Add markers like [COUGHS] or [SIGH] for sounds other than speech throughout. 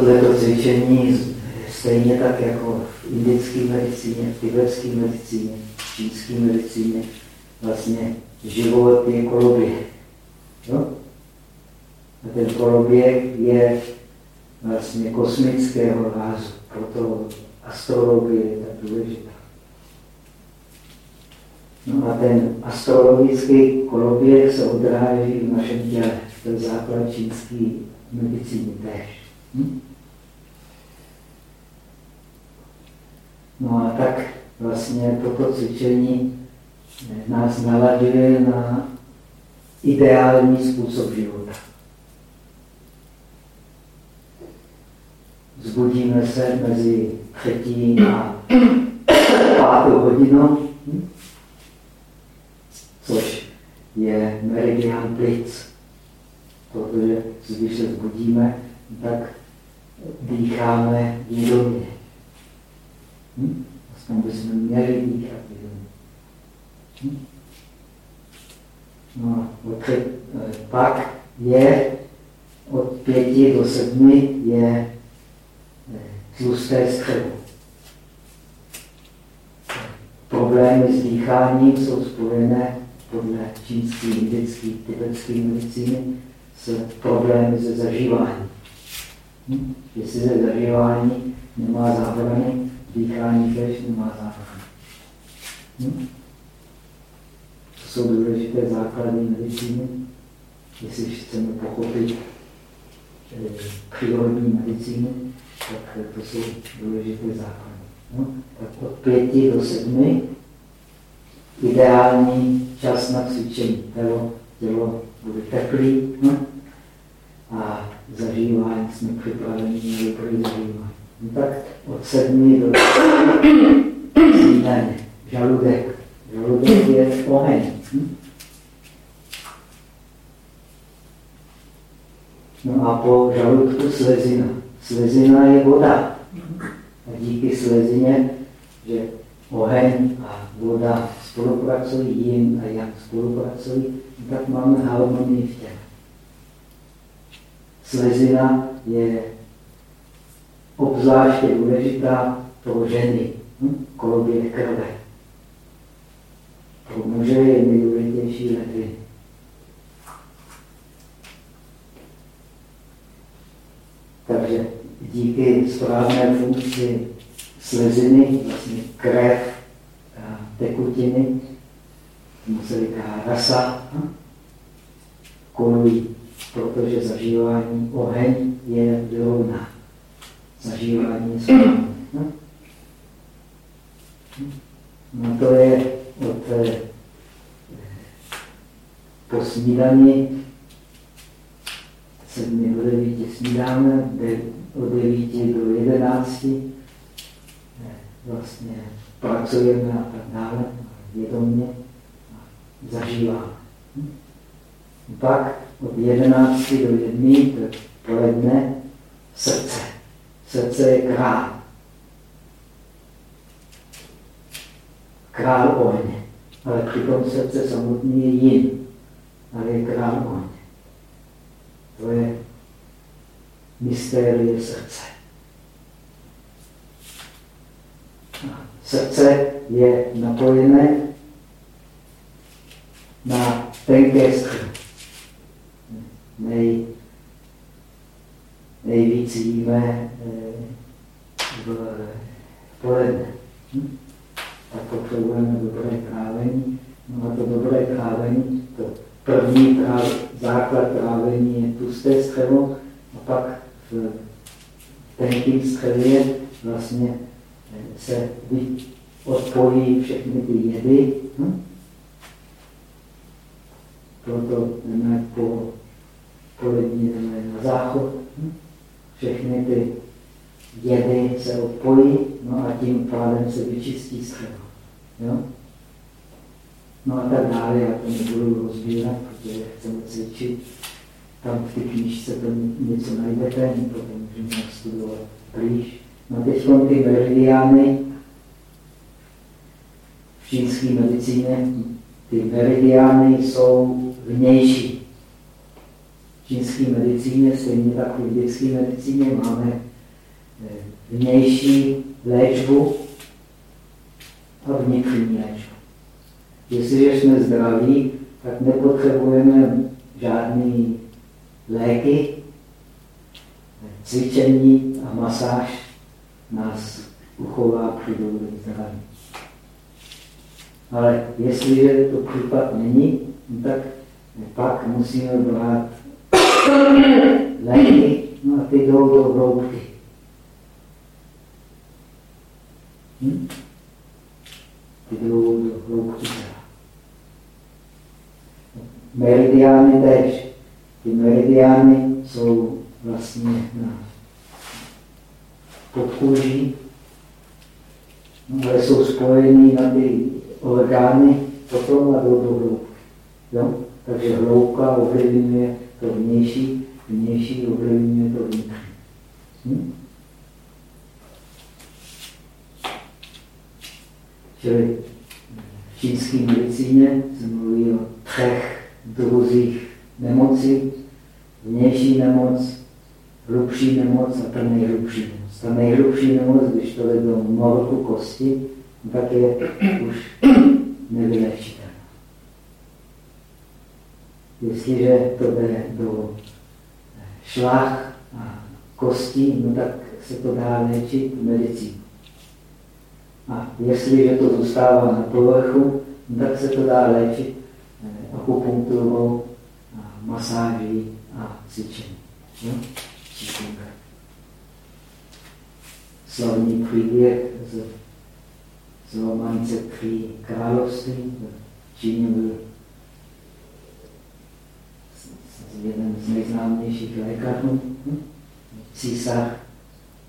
tohleto cvičení stejně tak jako v indické medicíně, v tibetské medicíně, v čínské medicíně, vlastně život je koloběh. Jo? A ten koloběh je vlastně kosmického rázu, proto astrologie je tak důležitá. No a ten astrologický koloběh se odráží v našem těle. To základ čínské medicíny též. Hm? No a tak vlastně toto cvičení nás naladuje na ideální způsob života. Zbudíme se mezi třetí a pátou hodinou, hm? což je meridian plic. Protože když se zbudíme, tak dýcháme vědomě. Hm? Aspoň bychom měli dýchat vědomě. Hm? No, od, pak je od pěti do sedmi je tlusté střevo. Problémy s dýcháním jsou spojené podle čínské, indické, tibetské medicíny s problémy se zažíváním. Hm? Jestli se zažívání nemá zábrany, dýchání tež nemá zábrany. Hm? To jsou důležité základy medicíny, jestli chceme pochopit přírodní medicínu, tak to jsou důležité základy. No, tak od pěti do sedmi ideální čas na cvičení. Tělo, tělo bude teplý no? a zažívání jsme připraveni dobrý zažívání. No, tak od sedmi do snídaně. Žaludek. Žaludek je oheň. Hm? No a po žaludku slezina. Slezina je voda. A díky slezině, že oheň a voda spolupracují, jim a jak spolupracují, tak máme harmonii v těle. Slezina je obzvláště důležitá pro ženy, hm? koloběh krve. Pro muže je nejdůležitější ledviny. Takže díky správné funkci sleziny, vlastně krev, a tekutiny, tomu se říká rasa, kolují, protože zažívání oheň je vyrovná. Zažívání je správné. No to je od eh, po snídani 7 do 9 snídáme, od 9 do 11 vlastně pracujeme a tak dále, vědomě zažíváme. Pak od 11 do 1 to poledne srdce. Srdce je král. Král ohně. Ale přitom srdce samotný je jin. Ale je král ohně. To je mystérie srdce. Srdce je napojené na tenké skry. Nej, nejvíc jíme eh, v poledne. Hm? Tak potřebujeme dobré trávení. No a to dobré trávení, to první práv, základ trávení je tlusté střevo a pak v tenkým střevě vlastně eh, se odpojí všechny ty jedy. Hm? Proto po jdeme na záchod. Všechny ty jedy se odpojí, no a tím pádem se vyčistí střevo. Jo? No a tak dále, já to nebudu rozbírat, protože chceme cvičit. Tam v té knižce to něco najdete, potom můžeme studovat blíž. No teď ty meridiány v čínské medicíně, ty meridiány jsou vnější. Čínské medicíně, stejně tak v indické medicíně máme eh, vnější léčbu a vnitřní léčbu. Jestliže jsme zdraví, tak nepotřebujeme žádný léky, cvičení a masáž nás uchová při dobrém zdraví. Ale jestliže to případ není, tak pak musíme brát léky no ty jdou do hloubky. Hm? Ty jdou do hloubky. Meridiány tež. Ty meridiány jsou vlastně na podkůží, no, ale jsou spojený na ty orgány potom a jdou do hloubky. Jo? Takže hloubka ovlivňuje to vnější, vnější ovlivňuje to vnitřní. Hm? Čili v čínské medicíně se mluví o třech druzích nemocí. Vnější nemoc, hlubší nemoc a ta nejhlubší nemoc. Ta nejhlubší nemoc, když to jde do kosti, tak je už nevylečitelná. Jestliže to jde do šlách a kostí, no tak se to dá léčit medicínou. A jestliže to zůstává na povrchu, no tak se to dá léčit eh, akupunkturou, masáží a cvičení. No? Slavný příběh z, z romance království v Číně byl jeden z nejznámějších lékařů. Císař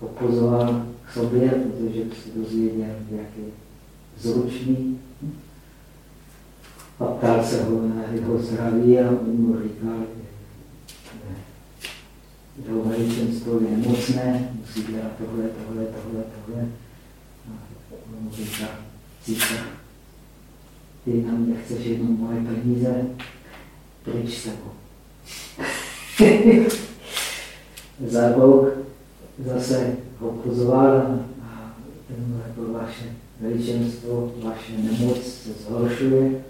ho pozval k sobě, protože se dozvěděl, jak je zručný. A ptal se ho na jeho zdraví a on mu říkal, že jeho veličenstvo je mocné, musí dělat tohle, tohle, tohle, tohle. A on mu říká, císař, ty na mě chceš jenom moje peníze, pryč s tebou. [LAUGHS] Za rok zase ho pozval a ten řekl, vaše veličenstvo, vaše nemoc se zhoršuje,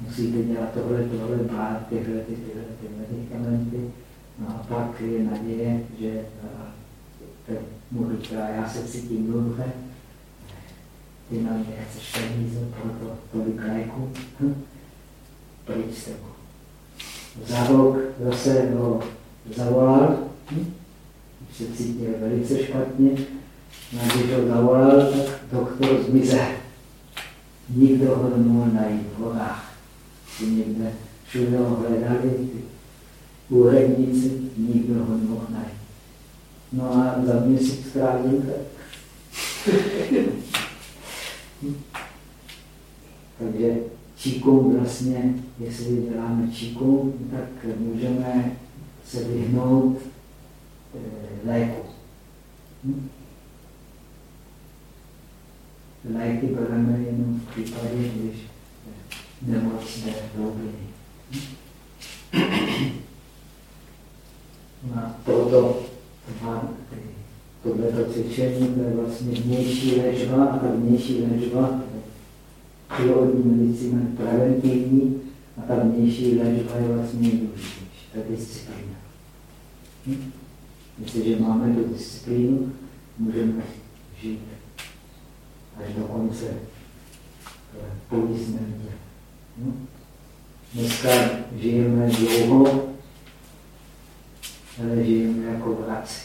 musíte dělat tohle, tohle, brát tyhle, ty, tyhle, ty medicamenty. No a pak je naděje, že ten mu říká, já se cítím dobře, ty na mě chceš peníze, proto tolik léku, hm? pryč s tebou. Za rok zase ho zavolal, se cítil velice špatně, a když ho zavolal, tak doktor zmizel. Nikdo ho nemohl najít v horách. Někde všude ho hledali, ty úředníci, nikdo ho nemohl najít. No a za měsíc strávil [LAUGHS] Takže číkům vlastně, jestli děláme číkům, tak můžeme se vyhnout e, léku. Hm? Léky bereme jenom v případě, když nemoc jde hlouběji. No a proto tohleto cvičení to je vlastně vnější léčba a vnější léčba přírodní medicína je preventivní a ta vnější léčba je vlastně nejdůležitější. Je disciplína. Hm? Jestliže máme tu disciplínu, můžeme žít až do konce pojízdné hm? Dneska žijeme dlouho, ale žijeme jako vraci.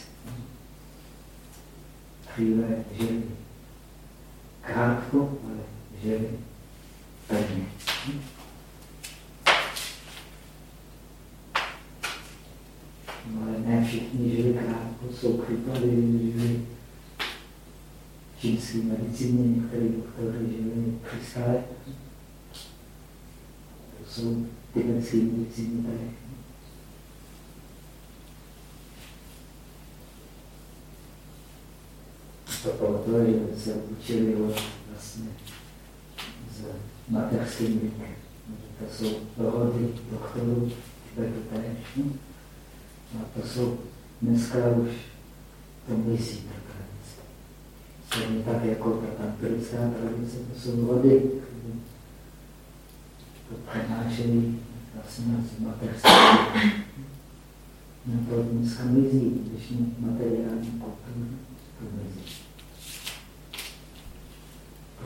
Dříve žili krátko, ale žili pevně. No ale ne všichni žili krátko, jsou případy, žili čínské medicíně, některé doktory žili 300 let. To jsou tibetské medicíny tady. To proto, že se učili vlastně s mateřským věkem. To jsou dohody doktorů, Tibetu též. A to jsou dneska už to myslí ta tradice. Stejně tak jako ta tantrická tradice, to jsou vody, to přenášejí vlastně z mateřství. No to dneska mizí, když materiální kulturu, to mizí.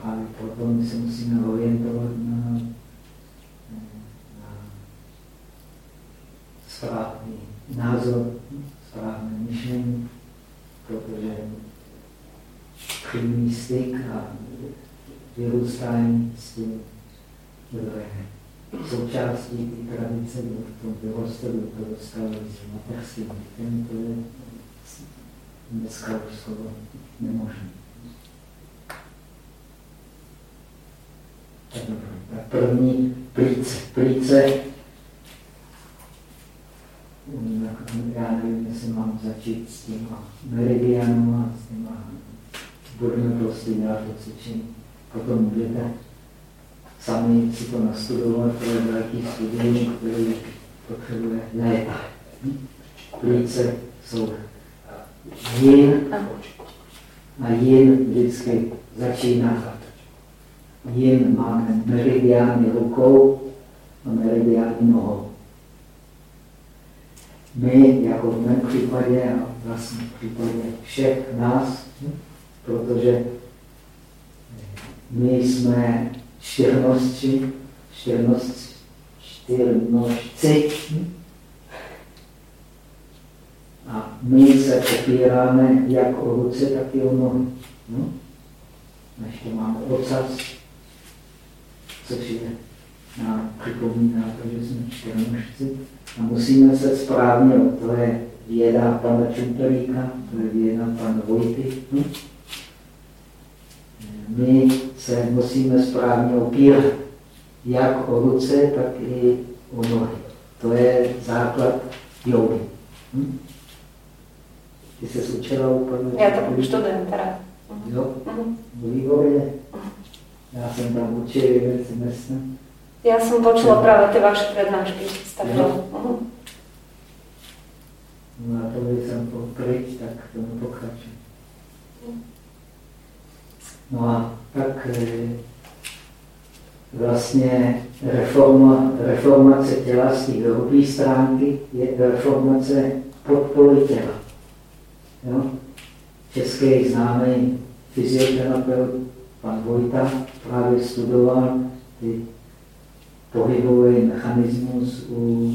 Právě proto my se musíme orientovat na, na správný názor, správné myšlení, protože přímý styk a vyrůstání s tím, kdo je té tradice, kdo v tom kdo to dostal z mateřským dětem, to je dneska už skoro nemožné. Tak první plíce, plíce já nevím, jestli mám začít s těma meridianama, s těma budeme prostě dělat to cvičení. Potom můžete sami si to nastudovat, to je velký studium, který potřebuje léta. Plíce jsou jin a jin vždycky začíná. Jin máme meridiány rukou a meridiány nohou my, jako v mém případě a vlastně v případě všech nás, protože my jsme čtyřnostci, čtyřnostci, čtyřnožci a my se opíráme jak o ruce, tak i o nohy. No? Ještě máme ocas, což je nám připomíná to, že jsme čtyřnožci. A musíme se správně, to je věda pana Čumperíka, to je věda pana Vojty. Hm? My se musíme správně opírat, jak o ruce, tak i o nohy. To je základ jogy. Hm? Ty se učila úplně? Já to to jdem teda. Jo? Mm. Výborně. Já jsem tam učil jeden semestr. Ja som počula práve tie vaše prednášky. No. No a to by som pokryť, tak tomu pokračujem. No a tak e, vlastně reforma, reformace těla z té hrubé stránky je reformace podpory těla. Jo? Český známý fyzioterapeut pan Vojta právě studoval ty pohybový mechanismus u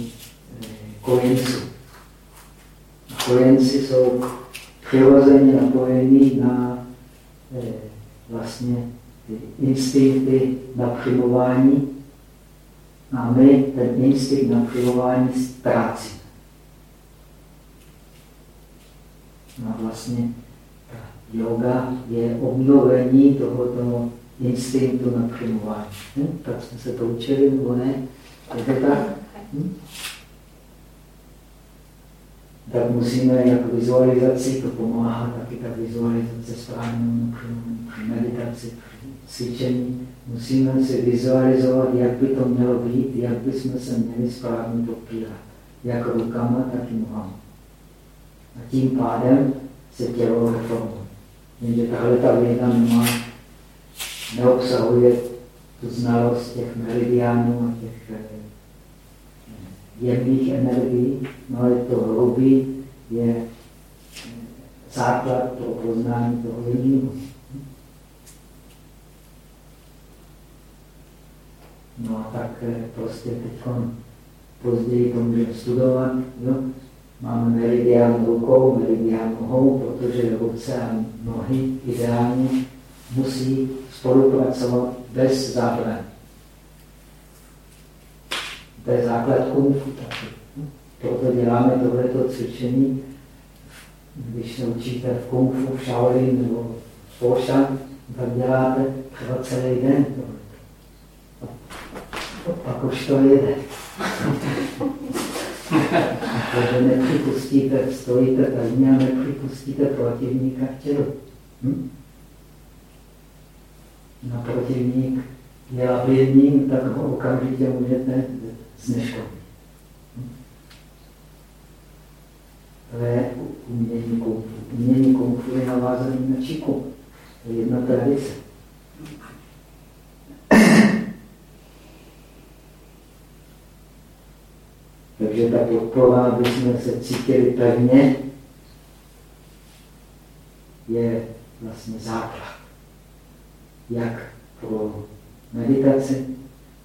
eh, kojenců. Kojenci jsou přirozeně napojení na eh, vlastně ty instinkty napřimování a my ten instinkt napřimování ztrácíme. A vlastně ta yoga je obnovení tohoto instinktu na přimování. Hm? Tak jsme se to učili, nebo ne? Je to tak? Hm? Tak musíme jako vizualizaci, to pomáhá taky ta vizualizace správnému při meditaci, při cvičení. Musíme si vizualizovat, jak by to mělo být, jak by jsme se měli správně popírat. Jak rukama, tak i nohama. A tím pádem se tělo reformuje. Jenže tahle ta věda nemá neobsahuje tu znalost těch meridiánů a těch eh, jemných energií, no ale to hrubý je eh, základ pro poznání toho jemného. No a tak eh, prostě teď později to můžeme studovat. Jo? Máme meridián rukou, meridián nohou, protože ruce a nohy ideálně musí spolupracovat bez zábrany. To je základ kung taky. Proto děláme tohleto cvičení, když se učíte v kung fu, v Shaolin nebo v Foshan, tak děláte třeba celý den A pak už to jede. Protože nepřipustíte, stojíte pevně a nepřipustíte protivníka k tělu. Hm? na protivník je labilní, tak ho okamžitě můžete zneškodnit. ale umění kung. Umění kung je navázané na čiku. To je jedna tradice. [COUGHS] Takže ta podpora, aby jsme se cítili pevně, je vlastně základ. Jak pro meditaci,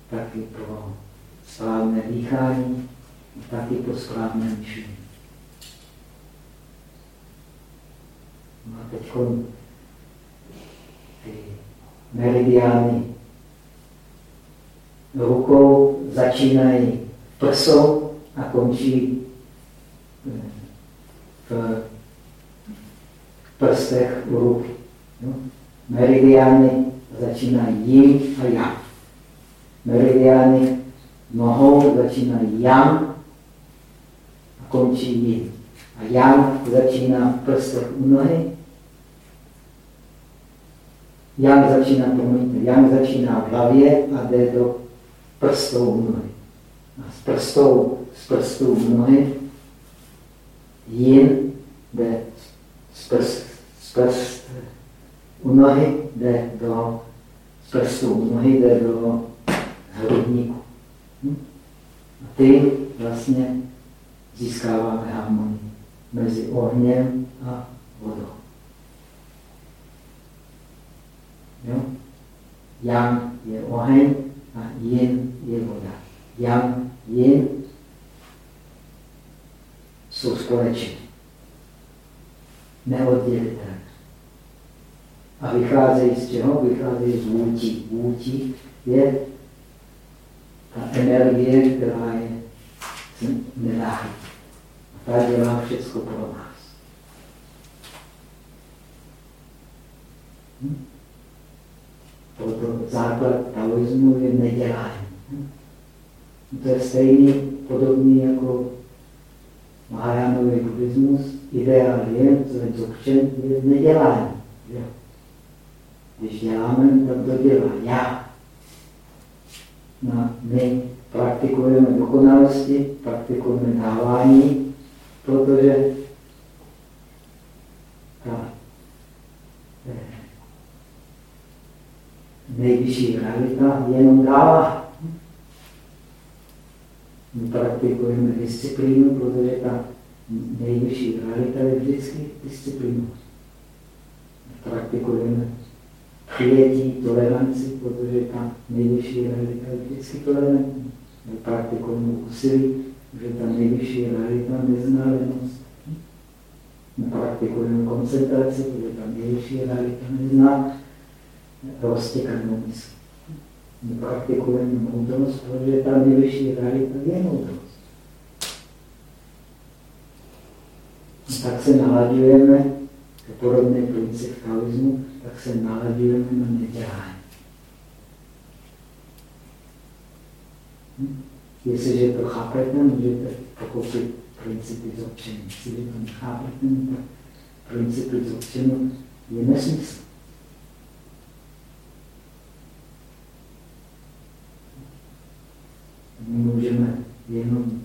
tak i pro správné dýchání, tak i pro správné myšlení. No a teď ty meridiány rukou začínají prsou a končí eh, v prstech u ruky. No? Meridiány začínají jim a yang. Meridiány nohou začínají yang a končí jim. A yang začíná v prstech u nohy. Yang začíná, promiňte, yang začíná v hlavě a jde do prstou u nohy. A z prstou, z prstů u nohy jin jde z prst u nohy jde do prstů u nohy jde do hrudníku. Hm? A ty vlastně získáváme harmonii mezi ohněm a vodou. Jo? Yang je oheň a yin je voda. Yang, yin jsou společné. Neoddělitelné. A vycházejí z čeho? Vycházejí z vůtí. Vůtí je ta energie, která je nedá ta dělá všechno pro nás. Hm? Proto základ taoismu je nedělání. Hm? To je stejný, podobný jako Mahajánový buddhismus. Ideál je, co je dzogčen, je nedělání. Když děláme, tak to dělá já. No, my praktikujeme dokonalosti, praktikujeme dávání, protože ta eh, nejvyšší realita jenom dává. My praktikujeme disciplínu, protože ta nejvyšší realita je vždycky disciplínu. Praktikujeme přijetí, toleranci, protože ta nejvyšší realita je vždycky tolerantní. My praktikujeme úsilí, že ta nejvyšší realita nezná lenost. My praktikujeme koncentraci, protože ta nejvyšší realita nezná roztěkanou mysl. My praktikujeme moudrost, protože ta nejvyšší realita je moudrost. Tak se je podobný princip taoismu, tak se nalaďujeme na nedělání. Hm? Jestliže to chápete, můžete pochopit principy zopčení. Jestliže to nechápete, tak principy zopčení je nesmysl. My můžeme jenom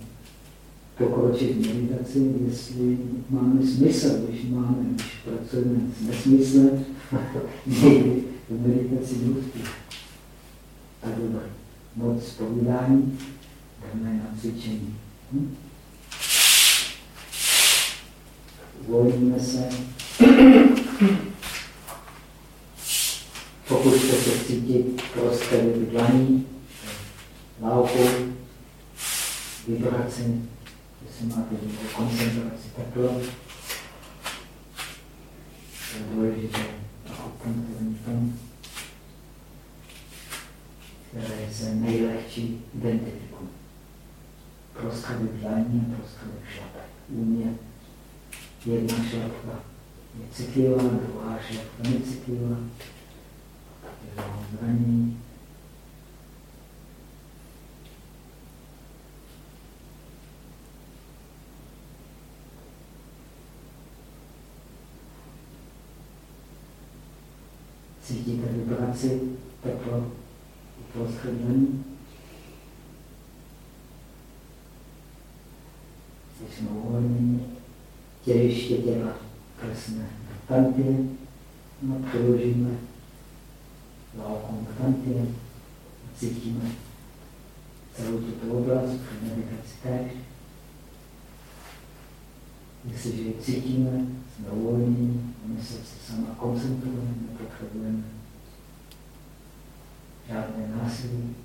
pokročit meditaci, jestli máme smysl, když máme, když pracujeme s nesmyslem, [LAUGHS] někdy v meditaci neúspěch. Tak dobré. Moc povídání, jdeme na cvičení. Hm? Uvolníme se. Pokuste se cítit prostě dlaní, lávkou, vibraci, jestli máte koncentraci tepla. To je důležité. Tam, které se nejlehčí identifikují. Proskady dlaní a proskady šlapek. U mě jedna šlapka je citlivá, druhá šlapka necitlivá. Je zranění. Vibraci, teplo. Jsi jsme uvolnění. těžiště těla klesne na tantien, no, přeložíme válkou k tantien a cítíme celou tuto oblast při meditaci též. Jestliže ji cítíme, jsme uvolnění, mysl se sama koncentrujeme, nepotřebujeme žádné násilí,